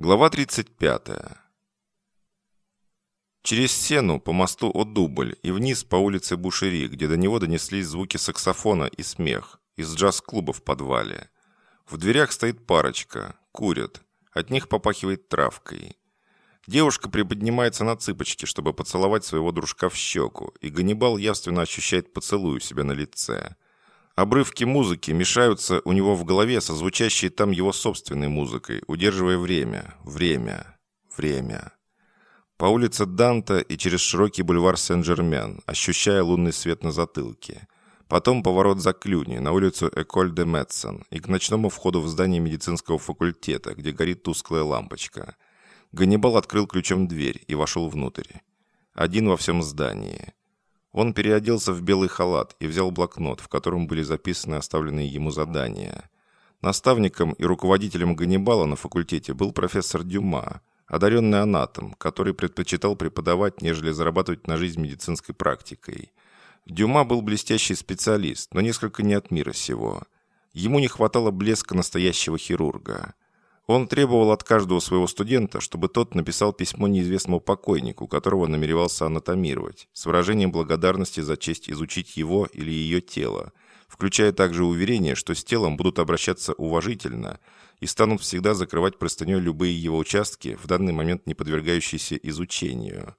Глава 35. Через сену по мосту от Дубль и вниз по улице Бушери, где до него донеслись звуки саксофона и смех из джаз-клуба в подвале. В дверях стоит парочка, курят, от них попахивает травкой. Девушка приподнимается на цыпочки, чтобы поцеловать своего дружка в щеку, и Ганнибал явственно ощущает поцелуй у себя на лице – Обрывки музыки мешаются у него в голове со звучащей там его собственной музыкой, удерживая время, время, время. По улице Данта и через широкий бульвар Сен-Жермен, ощущая лунный свет на затылке. Потом поворот за Клюни, на улицу Эколь де Метсон и к ночному входу в здание медицинского факультета, где горит тусклая лампочка. Ганнибал открыл ключом дверь и вошел внутрь. Один во всем здании. Он переоделся в белый халат и взял блокнот, в котором были записаны оставленные ему задания. Наставником и руководителем Ганнибала на факультете был профессор Дюма, одаренный анатом, который предпочитал преподавать, нежели зарабатывать на жизнь медицинской практикой. Дюма был блестящий специалист, но несколько не от мира сего. Ему не хватало блеска настоящего хирурга – он требовал от каждого своего студента, чтобы тот написал письмо неизвестному покойнику, которого намеревался анатомировать, с выражением благодарности за честь изучить его или ее тело, включая также уверение, что с телом будут обращаться уважительно и станут всегда закрывать простыней любые его участки, в данный момент не подвергающиеся изучению.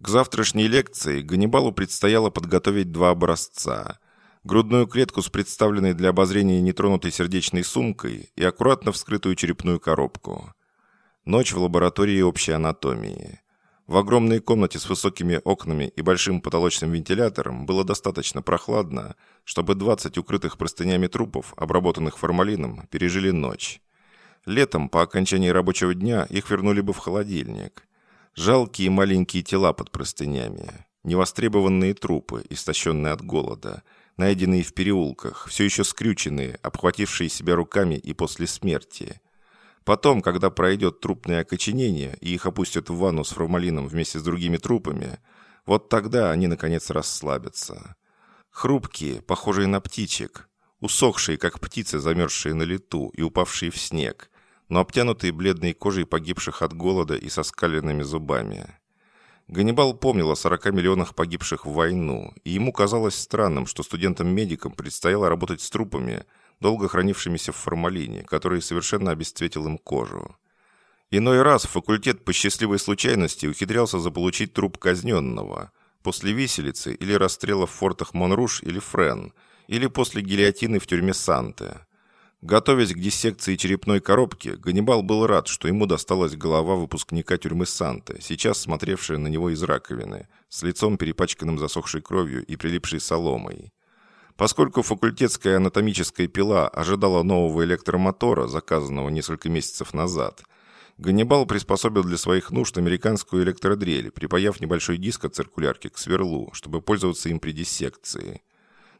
К завтрашней лекции Ганнибалу предстояло подготовить два образца – грудную клетку с представленной для обозрения нетронутой сердечной сумкой и аккуратно вскрытую черепную коробку. Ночь в лаборатории общей анатомии. В огромной комнате с высокими окнами и большим потолочным вентилятором было достаточно прохладно, чтобы 20 укрытых простынями трупов, обработанных формалином, пережили ночь. Летом, по окончании рабочего дня, их вернули бы в холодильник. Жалкие маленькие тела под простынями. Невостребованные трупы, истощенные от голода – найденные в переулках, все еще скрюченные, обхватившие себя руками и после смерти. Потом, когда пройдет трупное окоченение и их опустят в ванну с формалином вместе с другими трупами, вот тогда они, наконец, расслабятся. Хрупкие, похожие на птичек, усохшие, как птицы, замерзшие на лету и упавшие в снег, но обтянутые бледной кожей погибших от голода и со скаленными зубами. Ганнибал помнил о 40 миллионах погибших в войну, и ему казалось странным, что студентам-медикам предстояло работать с трупами, долго хранившимися в формалине, который совершенно обесцветил им кожу. Иной раз факультет по счастливой случайности ухитрялся заполучить труп казненного после виселицы или расстрела в фортах Монруш или Френ, или после гильотины в тюрьме Санте – Готовясь к диссекции черепной коробки, Ганнибал был рад, что ему досталась голова выпускника тюрьмы Санта, сейчас смотревшая на него из раковины, с лицом перепачканным засохшей кровью и прилипшей соломой. Поскольку факультетская анатомическая пила ожидала нового электромотора, заказанного несколько месяцев назад, Ганнибал приспособил для своих нужд американскую электродрель, припаяв небольшой диск от циркулярки к сверлу, чтобы пользоваться им при диссекции –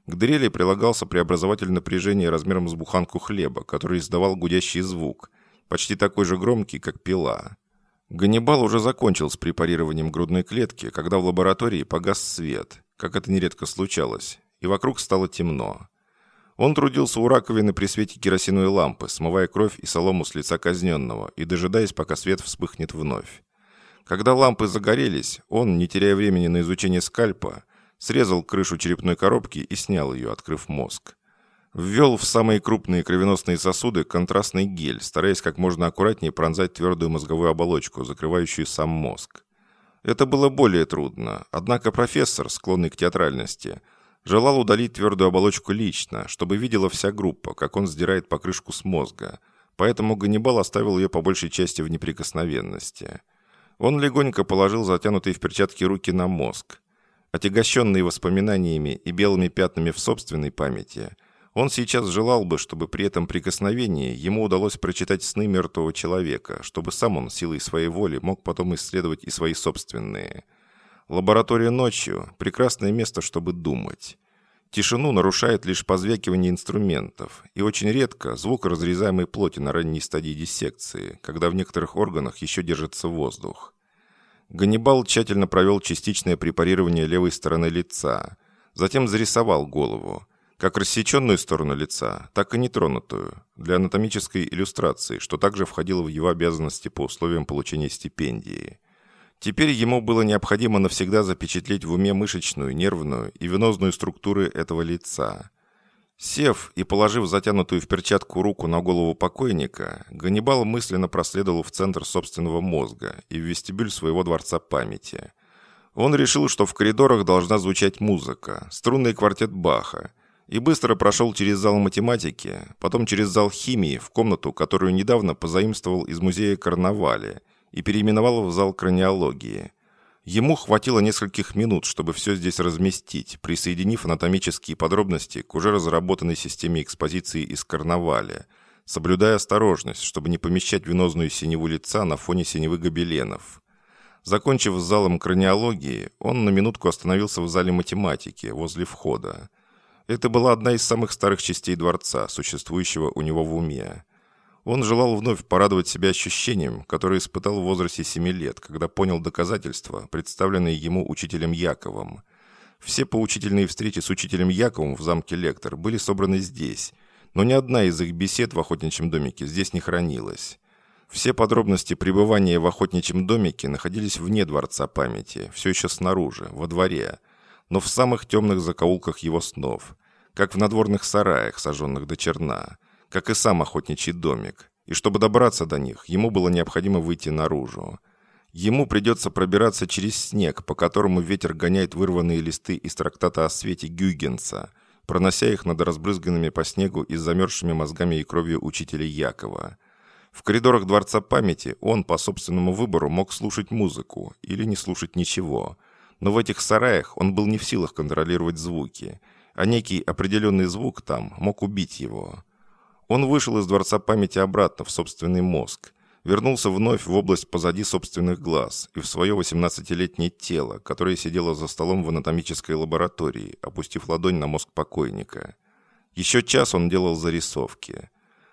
к дрели прилагался преобразователь напряжения размером с буханку хлеба, который издавал гудящий звук, почти такой же громкий, как пила. Ганнибал уже закончил с препарированием грудной клетки, когда в лаборатории погас свет, как это нередко случалось, и вокруг стало темно. Он трудился у раковины при свете керосиновой лампы, смывая кровь и солому с лица казненного и дожидаясь, пока свет вспыхнет вновь. Когда лампы загорелись, он, не теряя времени на изучение скальпа, срезал крышу черепной коробки и снял ее, открыв мозг. Ввел в самые крупные кровеносные сосуды контрастный гель, стараясь как можно аккуратнее пронзать твердую мозговую оболочку, закрывающую сам мозг. Это было более трудно, однако профессор, склонный к театральности, желал удалить твердую оболочку лично, чтобы видела вся группа, как он сдирает покрышку с мозга, поэтому Ганнибал оставил ее по большей части в неприкосновенности. Он легонько положил затянутые в перчатки руки на мозг, Отягощенный воспоминаниями и белыми пятнами в собственной памяти, он сейчас желал бы, чтобы при этом прикосновении ему удалось прочитать сны мертвого человека, чтобы сам он силой своей воли мог потом исследовать и свои собственные. Лаборатория ночью – прекрасное место, чтобы думать. Тишину нарушает лишь позвякивание инструментов, и очень редко звук разрезаемой плоти на ранней стадии диссекции, когда в некоторых органах еще держится воздух. Ганнибал тщательно провел частичное препарирование левой стороны лица. Затем зарисовал голову. как рассеченную сторону лица, так и нетронутую, для анатомической иллюстрации, что также входило в его обязанности по условиям получения стипендии. Теперь ему было необходимо навсегда запечатлеть в уме мышечную, нервную и венозную структуры этого лица. Сев и положив затянутую в перчатку руку на голову покойника, Ганнибал мысленно проследовал в центр собственного мозга и в вестибюль своего дворца памяти. Он решил, что в коридорах должна звучать музыка, струнный квартет Баха, и быстро прошел через зал математики, потом через зал химии в комнату, которую недавно позаимствовал из музея Карнавали и переименовал в зал краниологии – Ему хватило нескольких минут, чтобы все здесь разместить, присоединив анатомические подробности к уже разработанной системе экспозиции из карнаваля, соблюдая осторожность, чтобы не помещать венозную синеву лица на фоне синевы гобеленов. Закончив с залом краниологии, он на минутку остановился в зале математики, возле входа. Это была одна из самых старых частей дворца, существующего у него в уме. Он желал вновь порадовать себя ощущением, которое испытал в возрасте 7 лет, когда понял доказательства, представленные ему учителем Яковом. Все поучительные встречи с учителем Яковом в замке Лектор были собраны здесь, но ни одна из их бесед в охотничьем домике здесь не хранилась. Все подробности пребывания в охотничьем домике находились вне Дворца памяти, все еще снаружи, во дворе, но в самых темных закоулках его снов, как в надворных сараях, сожженных до черна – как и сам охотничий домик, и чтобы добраться до них, ему было необходимо выйти наружу. Ему придется пробираться через снег, по которому ветер гоняет вырванные листы из трактата о свете Гюйгенса, пронося их над разбрызганными по снегу и замерзшими мозгами и кровью учителя Якова. В коридорах Дворца памяти он по собственному выбору мог слушать музыку или не слушать ничего. Но в этих сараях он был не в силах контролировать звуки, а некий определенный звук там мог убить его. Он вышел из Дворца памяти обратно в собственный мозг, вернулся вновь в область позади собственных глаз и в свое 18-летнее тело, которое сидело за столом в анатомической лаборатории, опустив ладонь на мозг покойника. Еще час он делал зарисовки.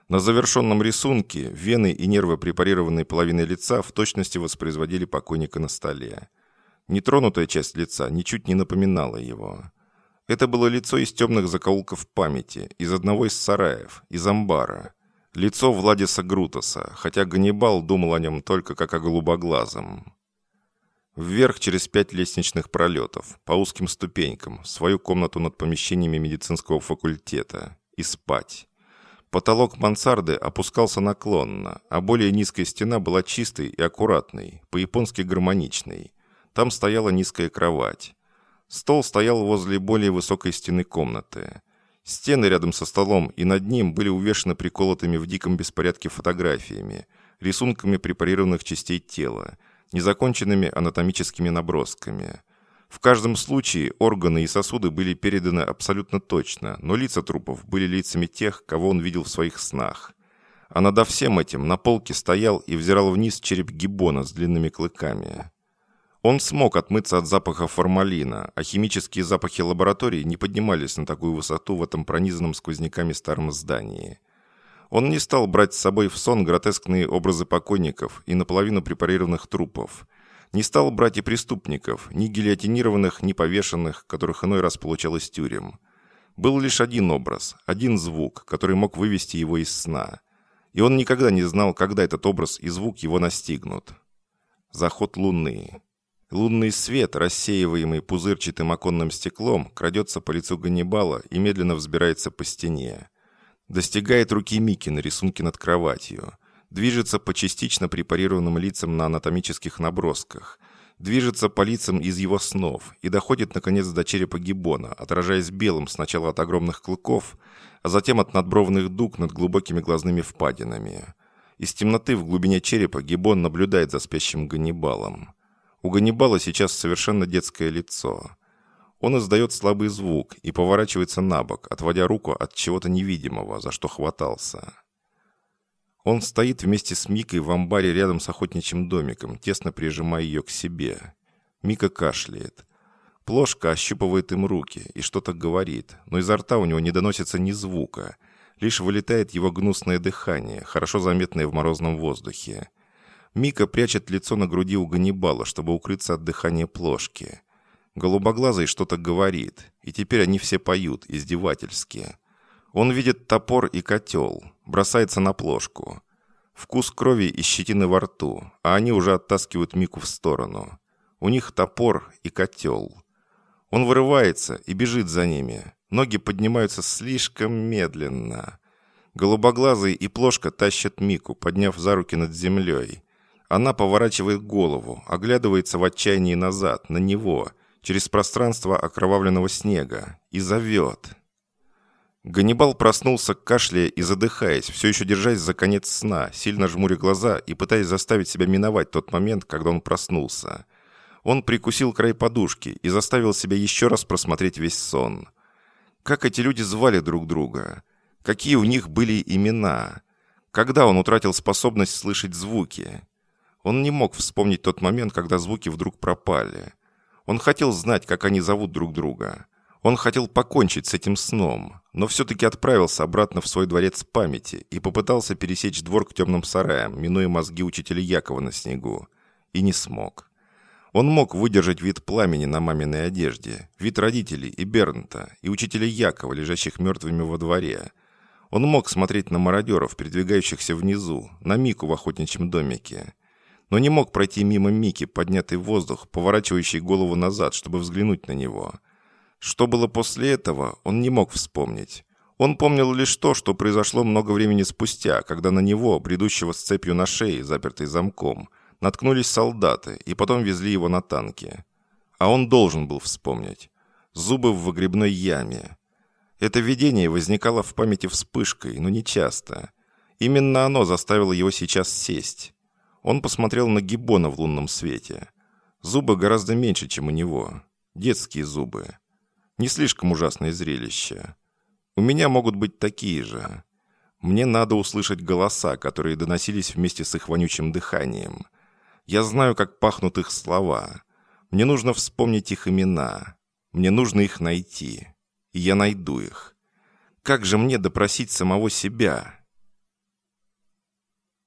На завершенном рисунке вены и нервы препарированной половины лица в точности воспроизводили покойника на столе. Нетронутая часть лица ничуть не напоминала его. Это было лицо из темных закоулков памяти, из одного из сараев, из амбара. Лицо Владиса Грутоса, хотя Ганнибал думал о нем только как о голубоглазом. Вверх через пять лестничных пролетов, по узким ступенькам, в свою комнату над помещениями медицинского факультета. И спать. Потолок мансарды опускался наклонно, а более низкая стена была чистой и аккуратной, по-японски гармоничной. Там стояла низкая кровать. Стол стоял возле более высокой стены комнаты. Стены рядом со столом и над ним были увешаны приколотыми в диком беспорядке фотографиями, рисунками препарированных частей тела, незаконченными анатомическими набросками. В каждом случае органы и сосуды были переданы абсолютно точно, но лица трупов были лицами тех, кого он видел в своих снах. А над всем этим на полке стоял и взирал вниз череп гиббона с длинными клыками. Он смог отмыться от запаха формалина, а химические запахи лаборатории не поднимались на такую высоту в этом пронизанном сквозняками старом здании. Он не стал брать с собой в сон гротескные образы покойников и наполовину препарированных трупов. Не стал брать и преступников, ни гильотинированных, ни повешенных, которых иной раз получал из тюрем. Был лишь один образ, один звук, который мог вывести его из сна. И он никогда не знал, когда этот образ и звук его настигнут. Заход луны. Лунный свет, рассеиваемый пузырчатым оконным стеклом, крадется по лицу Ганнибала и медленно взбирается по стене. Достигает руки Мики на рисунке над кроватью. Движется по частично препарированным лицам на анатомических набросках. Движется по лицам из его снов и доходит, наконец, до черепа гиббона, отражаясь белым сначала от огромных клыков, а затем от надбровных дуг над глубокими глазными впадинами. Из темноты в глубине черепа гиббон наблюдает за спящим Ганнибалом. У Ганнибала сейчас совершенно детское лицо. Он издает слабый звук и поворачивается на бок, отводя руку от чего-то невидимого, за что хватался. Он стоит вместе с Микой в амбаре рядом с охотничьим домиком, тесно прижимая ее к себе. Мика кашляет. Плошка ощупывает им руки и что-то говорит, но изо рта у него не доносится ни звука. Лишь вылетает его гнусное дыхание, хорошо заметное в морозном воздухе. Мика прячет лицо на груди у Ганнибала, чтобы укрыться от дыхания плошки. Голубоглазый что-то говорит, и теперь они все поют, издевательски. Он видит топор и котел, бросается на плошку. Вкус крови и щетины во рту, а они уже оттаскивают Мику в сторону. У них топор и котел. Он вырывается и бежит за ними. Ноги поднимаются слишком медленно. Голубоглазый и плошка тащат Мику, подняв за руки над землей. Она поворачивает голову, оглядывается в отчаянии назад, на него, через пространство окровавленного снега, и зовет. Ганнибал проснулся, кашляя и задыхаясь, все еще держась за конец сна, сильно жмуря глаза и пытаясь заставить себя миновать тот момент, когда он проснулся. Он прикусил край подушки и заставил себя еще раз просмотреть весь сон. Как эти люди звали друг друга? Какие у них были имена? Когда он утратил способность слышать звуки? Он не мог вспомнить тот момент, когда звуки вдруг пропали. Он хотел знать, как они зовут друг друга. Он хотел покончить с этим сном, но все-таки отправился обратно в свой дворец памяти и попытался пересечь двор к темным сараям, минуя мозги учителя Якова на снегу. И не смог. Он мог выдержать вид пламени на маминой одежде, вид родителей и Бернта, и учителя Якова, лежащих мертвыми во дворе. Он мог смотреть на мародеров, передвигающихся внизу, на Мику в охотничьем домике. Но не мог пройти мимо Мики, поднятый в воздух, поворачивающий голову назад, чтобы взглянуть на него – что было после этого, он не мог вспомнить. Он помнил лишь то, что произошло много времени спустя, когда на него, бредущего с цепью на шее, запертой замком, наткнулись солдаты и потом везли его на танке. А он должен был вспомнить. Зубы в выгребной яме. Это видение возникало в памяти вспышкой, но не часто. Именно оно заставило его сейчас сесть. Он посмотрел на Гиббона в лунном свете. Зубы гораздо меньше, чем у него. Детские зубы. Не слишком ужасное зрелище. У меня могут быть такие же. Мне надо услышать голоса, которые доносились вместе с их вонючим дыханием. Я знаю, как пахнут их слова. Мне нужно вспомнить их имена. Мне нужно их найти. И я найду их. Как же мне допросить самого себя?»